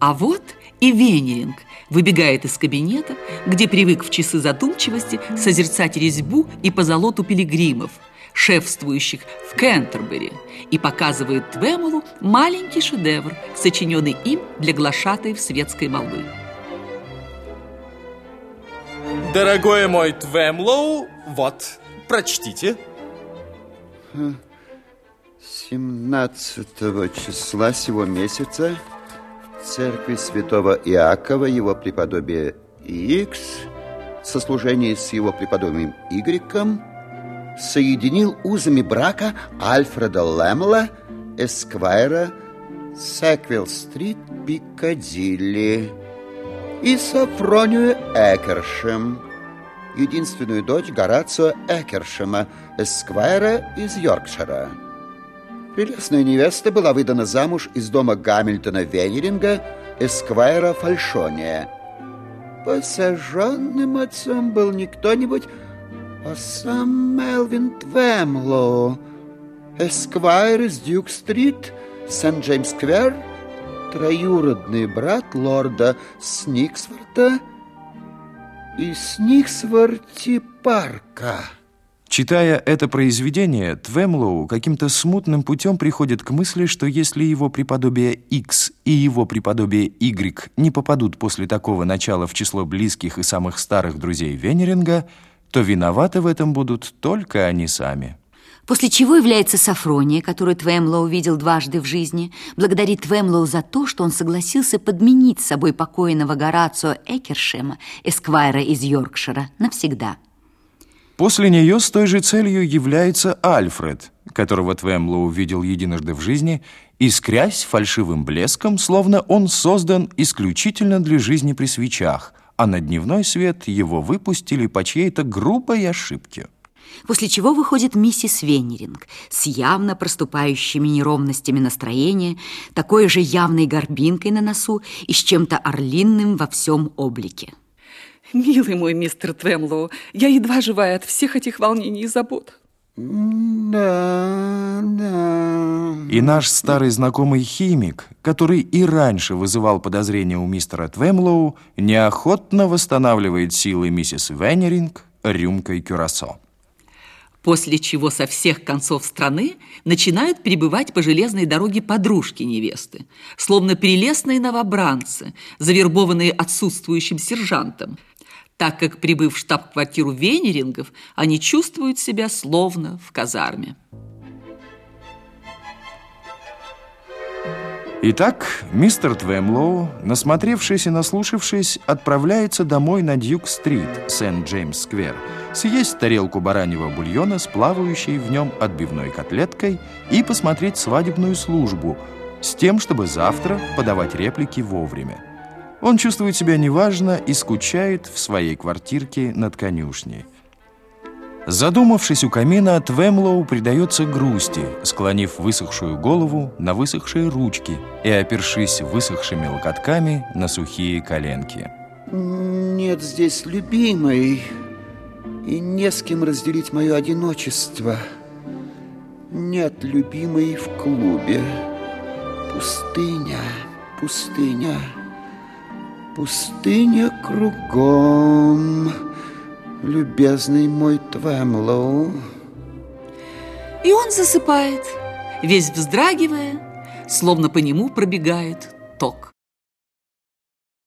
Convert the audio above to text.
А вот и Венеринг выбегает из кабинета, где привык в часы задумчивости созерцать резьбу и позолоту пилигримов, шефствующих в Кентербери, и показывает Твемолу маленький шедевр, сочиненный им для глашатай светской молвы. Дорогой мой Твемлоу, вот, прочтите. 17 числа сего месяца церкви святого Иакова, его преподобие Икс, сослужение с его преподобием Игреком, соединил узами брака Альфреда Лэмла, эсквайра, Секвилл-стрит, Пикадилли, и Сафронию Экершем, единственную дочь Горацио Экершема, эсквайра из Йоркшира. Прелестная невеста была выдана замуж из дома Гамильтона Венеринга, эсквайра Фальшония. Посаженным отцом был не кто-нибудь, а сам Мелвин Твемлоу, эсквайр из Дюк-стрит, Сент-Джеймс-сквер, троюродный брат лорда Сниксворта и Сниксворти Парка. Читая это произведение, Твемлоу каким-то смутным путем приходит к мысли, что если его преподобие X и его преподобие Y не попадут после такого начала в число близких и самых старых друзей Венеринга, то виноваты в этом будут только они сами. После чего является Сафрония, которую Твемлоу видел дважды в жизни, благодарит Твемлоу за то, что он согласился подменить с собой покойного Горацио Экершема, эсквайра из Йоркшира, навсегда – После нее с той же целью является Альфред, которого Твемлоу увидел единожды в жизни, искрясь фальшивым блеском, словно он создан исключительно для жизни при свечах, а на дневной свет его выпустили по чьей-то грубой ошибке. После чего выходит миссис Венеринг с явно проступающими неровностями настроения, такой же явной горбинкой на носу и с чем-то орлинным во всем облике. Милый мой мистер Твемлоу, я едва живая от всех этих волнений и забот. Да, да. И наш старый знакомый химик, который и раньше вызывал подозрения у мистера Твемлоу, неохотно восстанавливает силы миссис Венеринг рюмкой кюрасо. После чего со всех концов страны начинают прибывать по железной дороге подружки невесты, словно прелестные новобранцы, завербованные отсутствующим сержантом, так как, прибыв в штаб-квартиру Венерингов, они чувствуют себя словно в казарме. Итак, мистер Твемлоу, насмотревшись и наслушавшись, отправляется домой на Дьюк-стрит, Сент-Джеймс-сквер, съесть тарелку бараньего бульона с плавающей в нем отбивной котлеткой и посмотреть свадебную службу с тем, чтобы завтра подавать реплики вовремя. Он чувствует себя неважно и скучает в своей квартирке над конюшней. Задумавшись у камина, Твемлоу предается грусти, склонив высохшую голову на высохшие ручки и опершись высохшими локотками на сухие коленки. Нет здесь любимой, и не с кем разделить мое одиночество. Нет любимой в клубе. Пустыня, пустыня. Пустыня кругом, любезный мой Твемлоу. И он засыпает, весь вздрагивая, словно по нему пробегает ток.